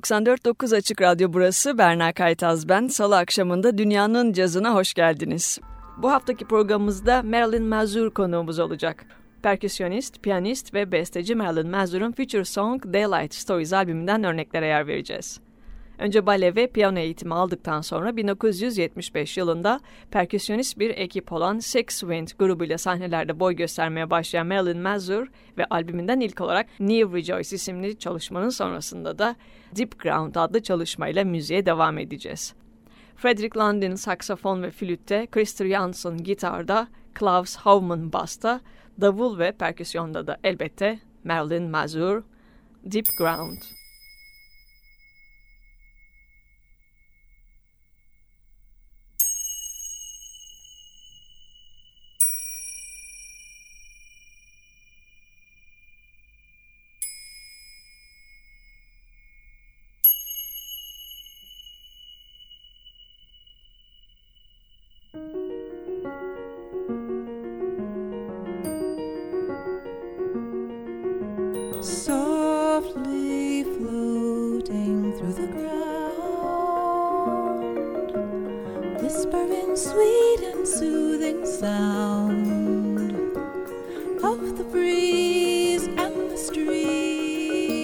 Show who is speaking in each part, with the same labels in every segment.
Speaker 1: 94.9 Açık Radyo burası Berna Kaytaz ben. Salı akşamında Dünyanın Cazına hoş geldiniz. Bu haftaki programımızda Marilyn Mazur konuğumuz olacak. Perküsyonist, piyanist ve besteci Marilyn Mazur'un Future Song Daylight Stories albümünden örneklere yer vereceğiz. Önce bale ve piyano eğitimi aldıktan sonra 1975 yılında perküsyonist bir ekip olan Six Wind grubuyla sahnelerde boy göstermeye başlayan Marilyn Mazur ve albümünden ilk olarak New Rejoice isimli çalışmanın sonrasında da Deep Ground adlı çalışmayla müziğe devam edeceğiz. Frederick London saksafon ve flütte, Christer Jansson gitarda, Klaus Howman basta, davul ve perküsyonda da elbette Marilyn Mazur, Deep Ground.
Speaker 2: Whispering sweet and soothing sound of the breeze and the stream,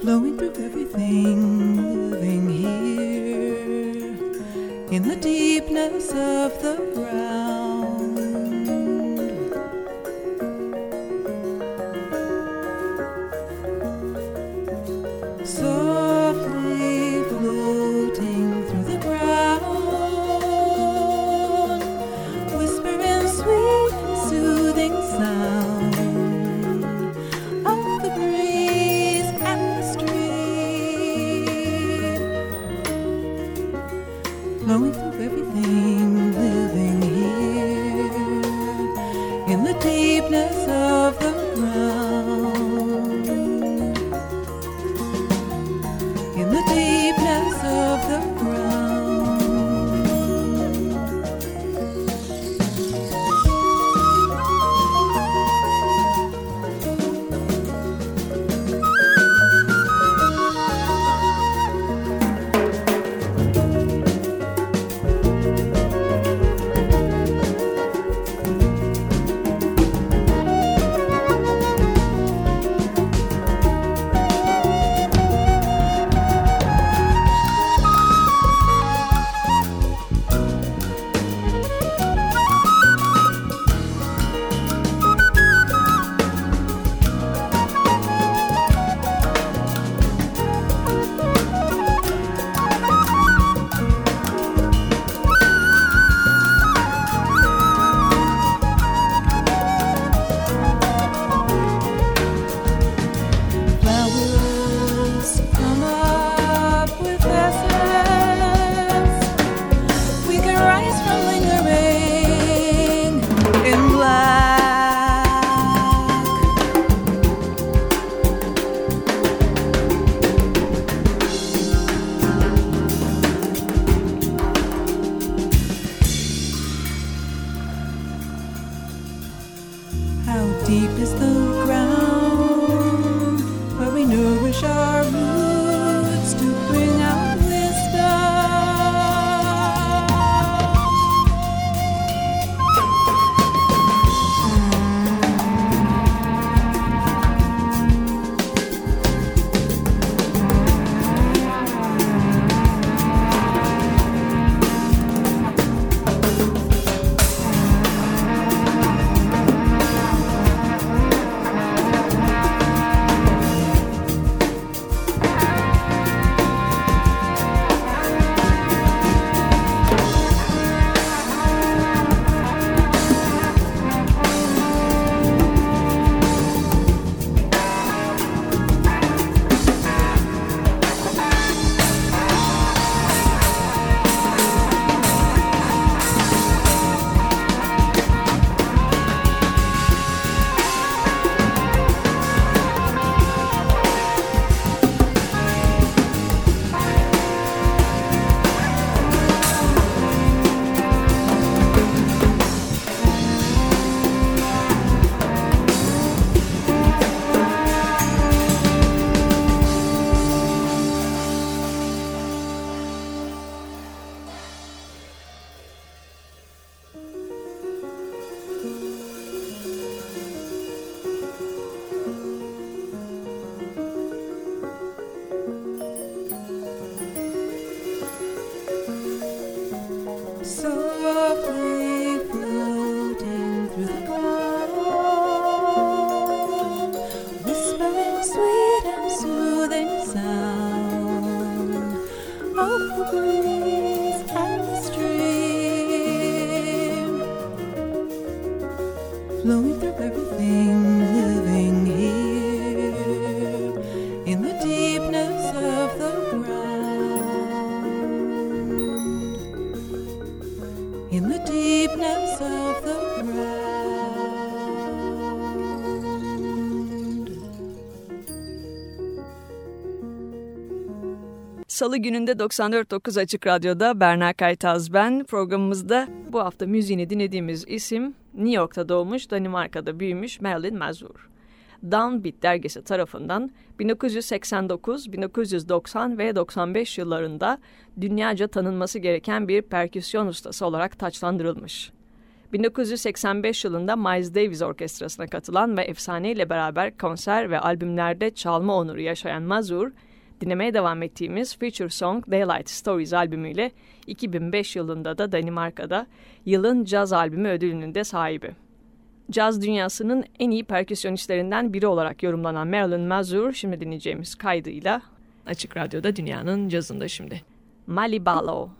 Speaker 2: flowing through everything living here in the deepness of the ground.
Speaker 1: Salı gününde 94.9 Açık Radyo'da Berna Kaytaz ben. Programımızda bu hafta müziğini dinlediğimiz isim New York'ta doğmuş, Danimarka'da büyümüş Marilyn Mazur. Downbeat dergisi tarafından 1989, 1990 ve 95 yıllarında dünyaca tanınması gereken bir perküsyon ustası olarak taçlandırılmış. 1985 yılında Miles Davis Orkestrası'na katılan ve efsaneyle beraber konser ve albümlerde çalma onuru yaşayan Mazur, dinlemeye devam ettiğimiz Feature Song Daylight Stories albümüyle 2005 yılında da Danimarka'da yılın caz albümü ödülünün de sahibi. Caz dünyasının en iyi perküsyonistlerinden biri olarak yorumlanan Marilyn Mazur şimdi dinleyeceğimiz kaydıyla Açık Radyo'da dünyanın cazında şimdi. Malibalo.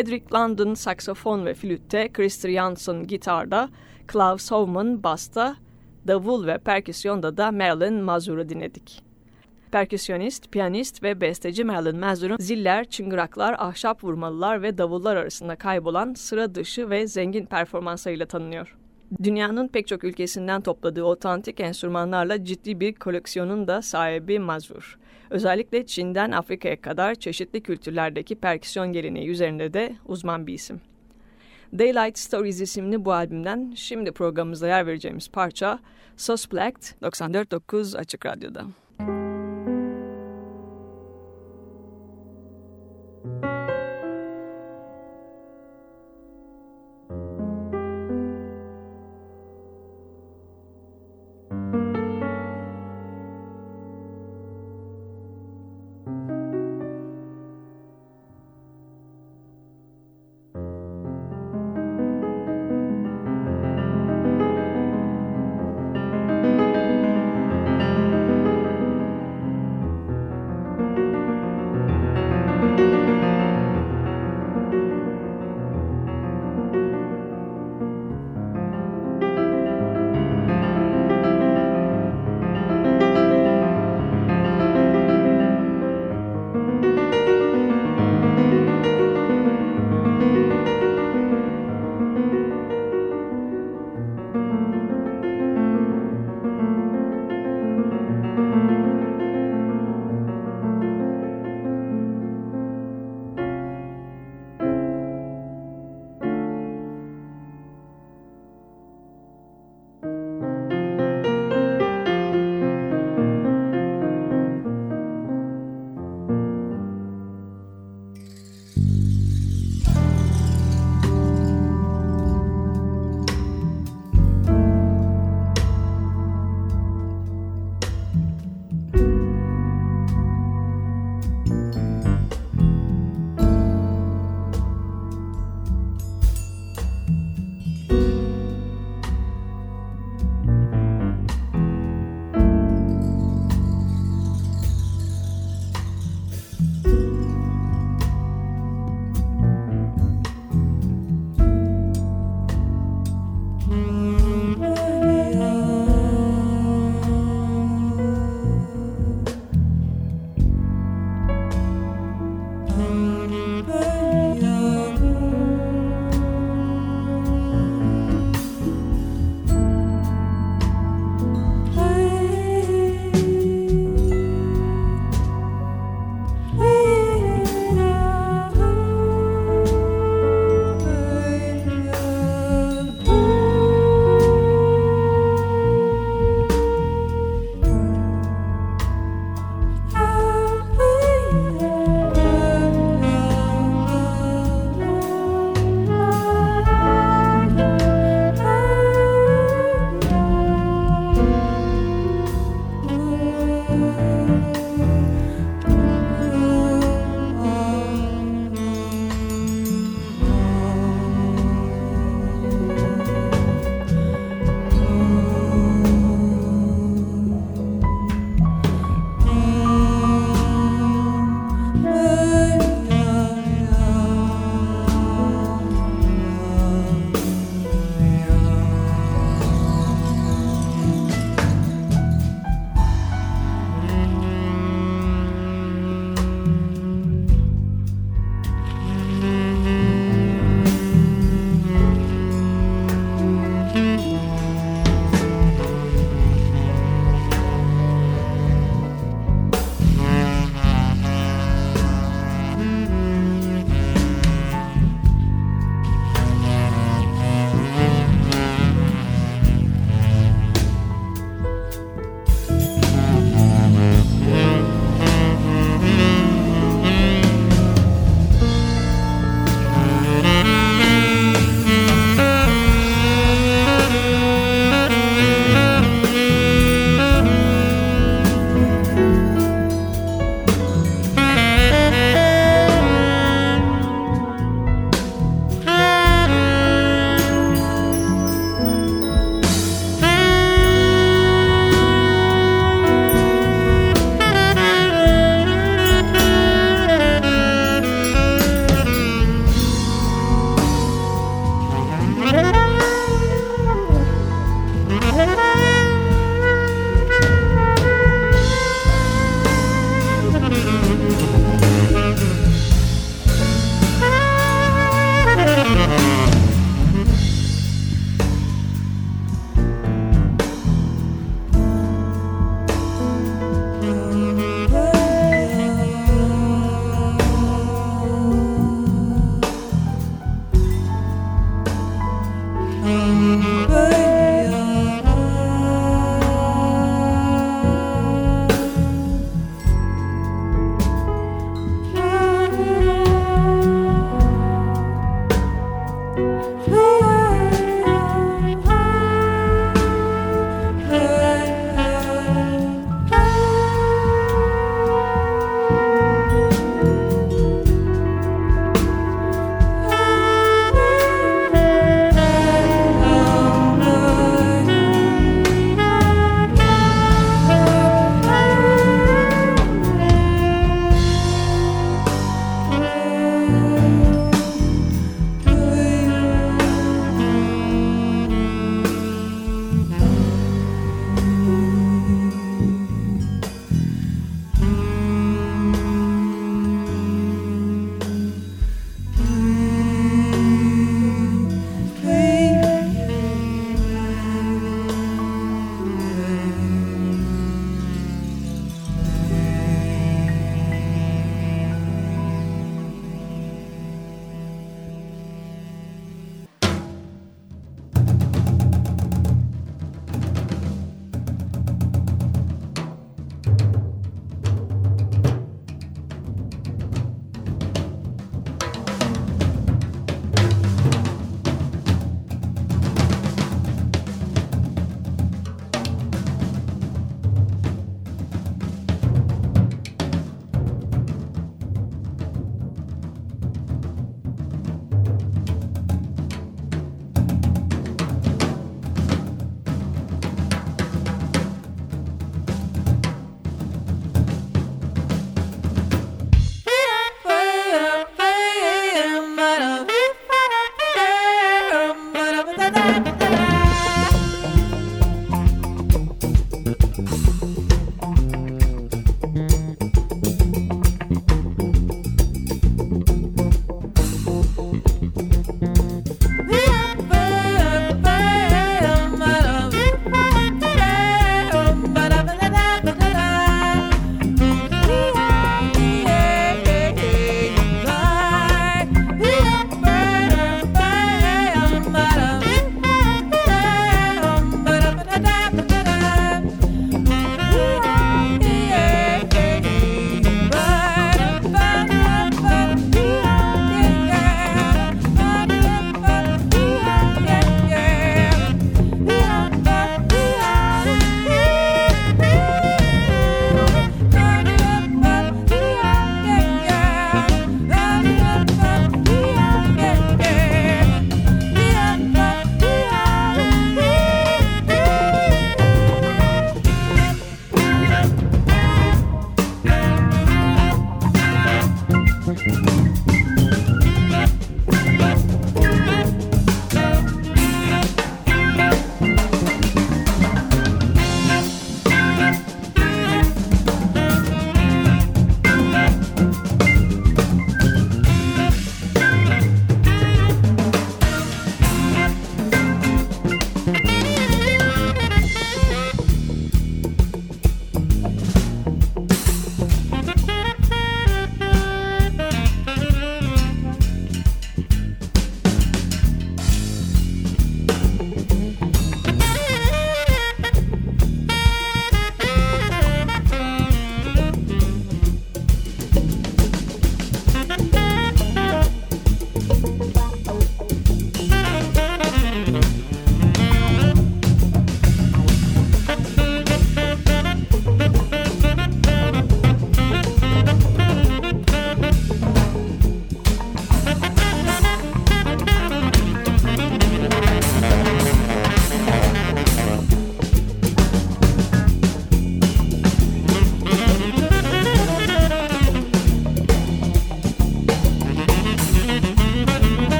Speaker 1: Frederick London saksafon ve flütte, Christer Jansson gitarda, Klaus Howman basta, davul ve perküsyonda da Marilyn Mazur'u dinledik. Perküsyonist, piyanist ve besteci Marilyn Mazur'un ziller, çıngıraklar, ahşap vurmalılar ve davullar arasında kaybolan sıra dışı ve zengin performanslarıyla tanınıyor. Dünyanın pek çok ülkesinden topladığı otantik enstrümanlarla ciddi bir koleksiyonun da sahibi Mazur. Özellikle Çin'den Afrika'ya kadar çeşitli kültürlerdeki perküsyon geleneği üzerinde de uzman bir isim. Daylight Stories isimli bu albümden şimdi programımızda yer vereceğimiz parça Suspect 94.9 Açık Radyo'da.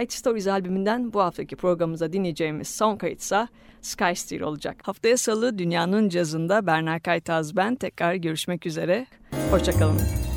Speaker 1: Daylight Stories albümünden bu haftaki programımıza dinleyeceğimiz son kayıtsa Sky Steel olacak. Haftaya salı dünyanın cazında Berna Kaytaz ben tekrar görüşmek üzere. Hoşçakalın.